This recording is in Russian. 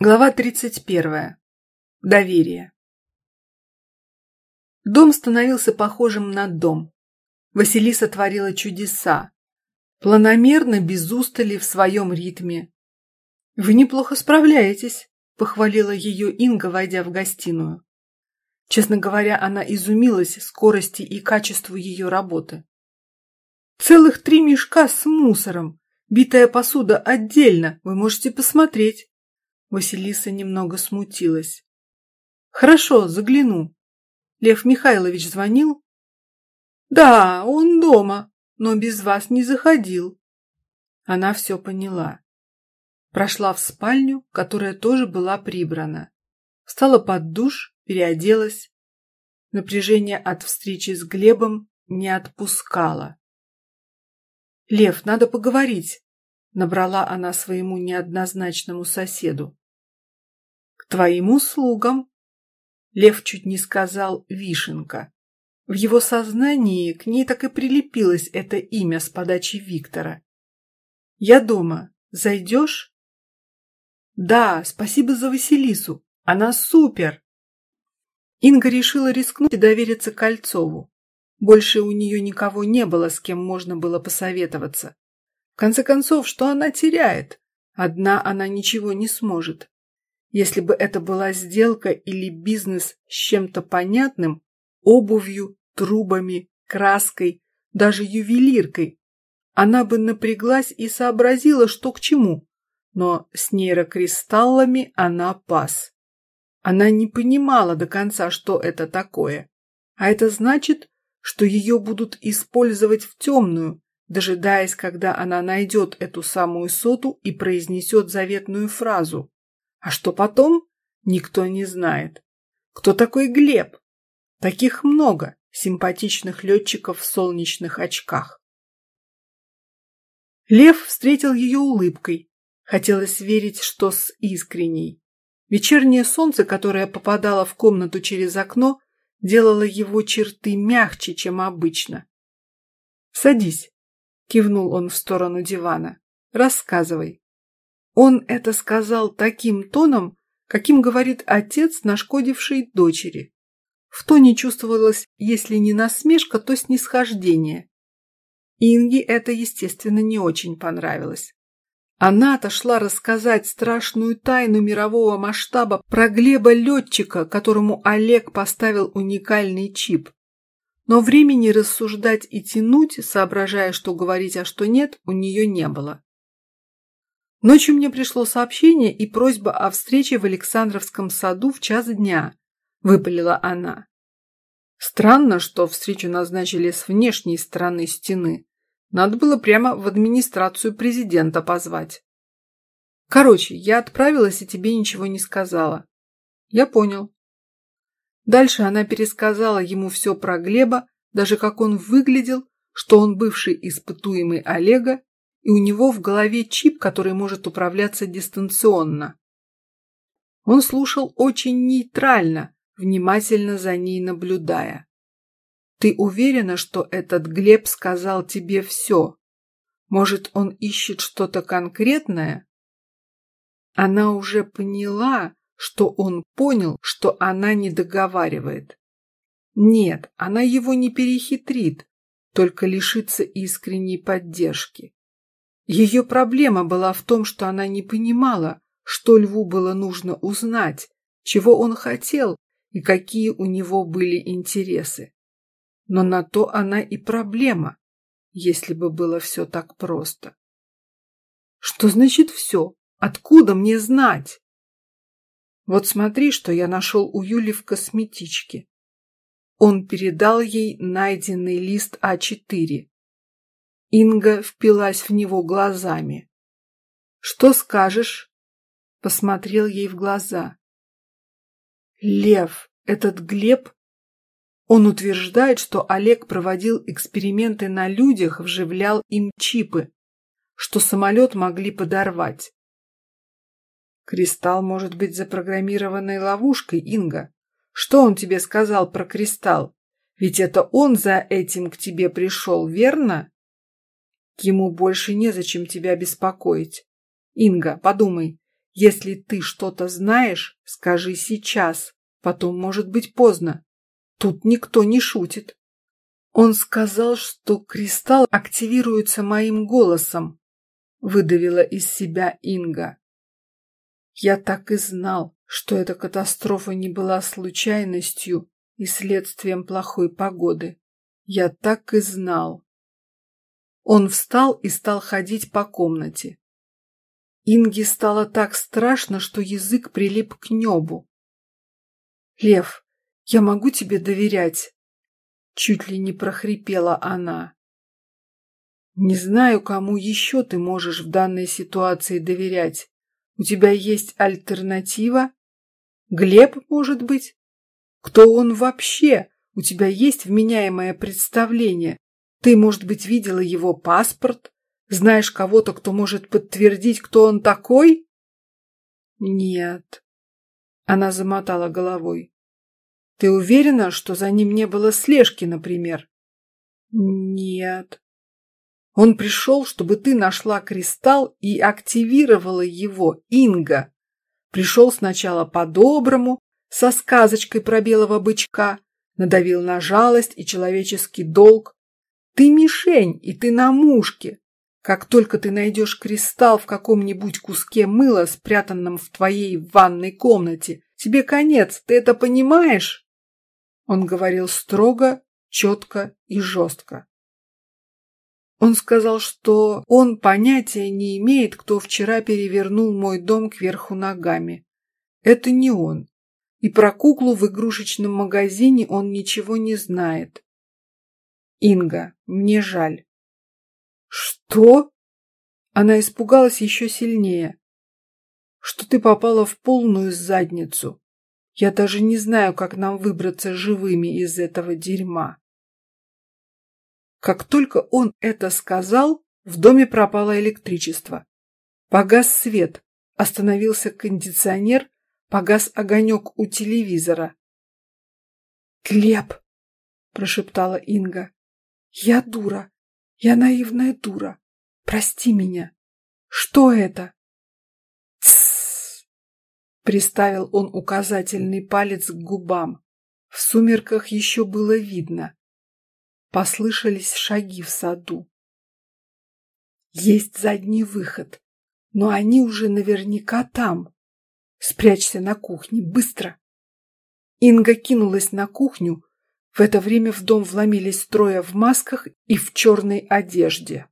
Глава 31. Доверие. Дом становился похожим на дом. Василиса творила чудеса. Планомерно, без устали, в своем ритме. «Вы неплохо справляетесь», – похвалила ее Инга, войдя в гостиную. Честно говоря, она изумилась скорости и качеству ее работы. «Целых три мешка с мусором, битая посуда отдельно, вы можете посмотреть». Василиса немного смутилась. «Хорошо, загляну. Лев Михайлович звонил?» «Да, он дома, но без вас не заходил». Она все поняла. Прошла в спальню, которая тоже была прибрана. Встала под душ, переоделась. Напряжение от встречи с Глебом не отпускало. «Лев, надо поговорить», — набрала она своему неоднозначному соседу твоим услугам!» Лев чуть не сказал «Вишенка». В его сознании к ней так и прилепилось это имя с подачи Виктора. «Я дома. Зайдешь?» «Да, спасибо за Василису. Она супер!» Инга решила рискнуть и довериться Кольцову. Больше у нее никого не было, с кем можно было посоветоваться. Конце концов, что она теряет? Одна она ничего не сможет. Если бы это была сделка или бизнес с чем-то понятным, обувью, трубами, краской, даже ювелиркой, она бы напряглась и сообразила, что к чему. Но с нейрокристаллами она пас. Она не понимала до конца, что это такое. А это значит, что ее будут использовать в темную, дожидаясь, когда она найдет эту самую соту и произнесет заветную фразу. А что потом, никто не знает. Кто такой Глеб? Таких много симпатичных летчиков в солнечных очках. Лев встретил ее улыбкой. Хотелось верить, что с искренней. Вечернее солнце, которое попадало в комнату через окно, делало его черты мягче, чем обычно. «Садись», — кивнул он в сторону дивана. «Рассказывай». Он это сказал таким тоном, каким говорит отец, нашкодивший дочери. В тоне чувствовалось, если не насмешка, то снисхождение. Инге это, естественно, не очень понравилось. Она-то шла рассказать страшную тайну мирового масштаба про Глеба-летчика, которому Олег поставил уникальный чип. Но времени рассуждать и тянуть, соображая, что говорить, а что нет, у нее не было. Ночью мне пришло сообщение и просьба о встрече в Александровском саду в час дня, выпалила она. Странно, что встречу назначили с внешней стороны стены. Надо было прямо в администрацию президента позвать. Короче, я отправилась и тебе ничего не сказала. Я понял. Дальше она пересказала ему все про Глеба, даже как он выглядел, что он бывший испытуемый Олега и у него в голове чип, который может управляться дистанционно. Он слушал очень нейтрально, внимательно за ней наблюдая. «Ты уверена, что этот Глеб сказал тебе все? Может, он ищет что-то конкретное?» Она уже поняла, что он понял, что она не договаривает. Нет, она его не перехитрит, только лишится искренней поддержки. Ее проблема была в том, что она не понимала, что льву было нужно узнать, чего он хотел и какие у него были интересы. Но на то она и проблема, если бы было все так просто. Что значит все? Откуда мне знать? Вот смотри, что я нашел у Юли в косметичке. Он передал ей найденный лист А4. Инга впилась в него глазами. «Что скажешь?» Посмотрел ей в глаза. «Лев, этот Глеб...» Он утверждает, что Олег проводил эксперименты на людях, вживлял им чипы, что самолет могли подорвать. Кристалл может быть запрограммированной ловушкой, Инга. Что он тебе сказал про кристалл? Ведь это он за этим к тебе пришел, верно? Ему больше незачем тебя беспокоить. Инга, подумай, Если ты что-то знаешь, скажи сейчас, потом может быть поздно. Тут никто не шутит. Он сказал, что кристалл активируется моим голосом, выдавила из себя Инга. Я так и знал, что эта катастрофа не была случайностью и следствием плохой погоды. Я так и знал. Он встал и стал ходить по комнате. Инге стало так страшно, что язык прилип к небу. «Лев, я могу тебе доверять?» Чуть ли не прохрипела она. «Не знаю, кому еще ты можешь в данной ситуации доверять. У тебя есть альтернатива? Глеб, может быть? Кто он вообще? У тебя есть вменяемое представление? Ты, может быть, видела его паспорт? Знаешь кого-то, кто может подтвердить, кто он такой? Нет. Она замотала головой. Ты уверена, что за ним не было слежки, например? Нет. Он пришел, чтобы ты нашла кристалл и активировала его, Инга. Пришел сначала по-доброму, со сказочкой про белого бычка, надавил на жалость и человеческий долг. Ты мишень, и ты на мушке. Как только ты найдешь кристалл в каком-нибудь куске мыла, спрятанном в твоей ванной комнате, тебе конец, ты это понимаешь? Он говорил строго, четко и жестко. Он сказал, что он понятия не имеет, кто вчера перевернул мой дом кверху ногами. Это не он. И про куклу в игрушечном магазине он ничего не знает. Инга, мне жаль. Что? Она испугалась еще сильнее. Что ты попала в полную задницу. Я даже не знаю, как нам выбраться живыми из этого дерьма. Как только он это сказал, в доме пропало электричество. Погас свет, остановился кондиционер, погас огонек у телевизора. «Глеб!» – прошептала Инга. «Я дура. Я наивная дура. Прости меня. Что это?» «Тссс!» – приставил он указательный палец к губам. В сумерках еще было видно. Послышались шаги в саду. Есть задний выход, но они уже наверняка там. Спрячься на кухне, быстро. Инга кинулась на кухню. В это время в дом вломились трое в масках и в черной одежде.